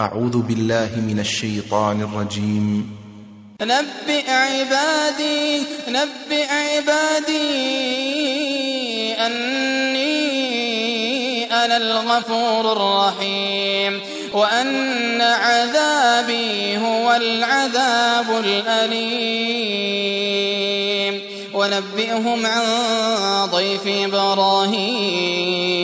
أعوذ بالله من الشيطان الرجيم. نبئ عبادي نبئ عبادي أني أنا الغفور الرحيم وأن عذابي هو العذاب الأليم. ونبئهم عن ضيف إبراهيم.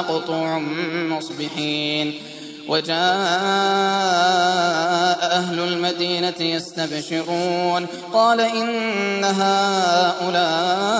مقطوع مصبحين. وجاء أهل المدينة يستبشرون. قال إن هؤلاء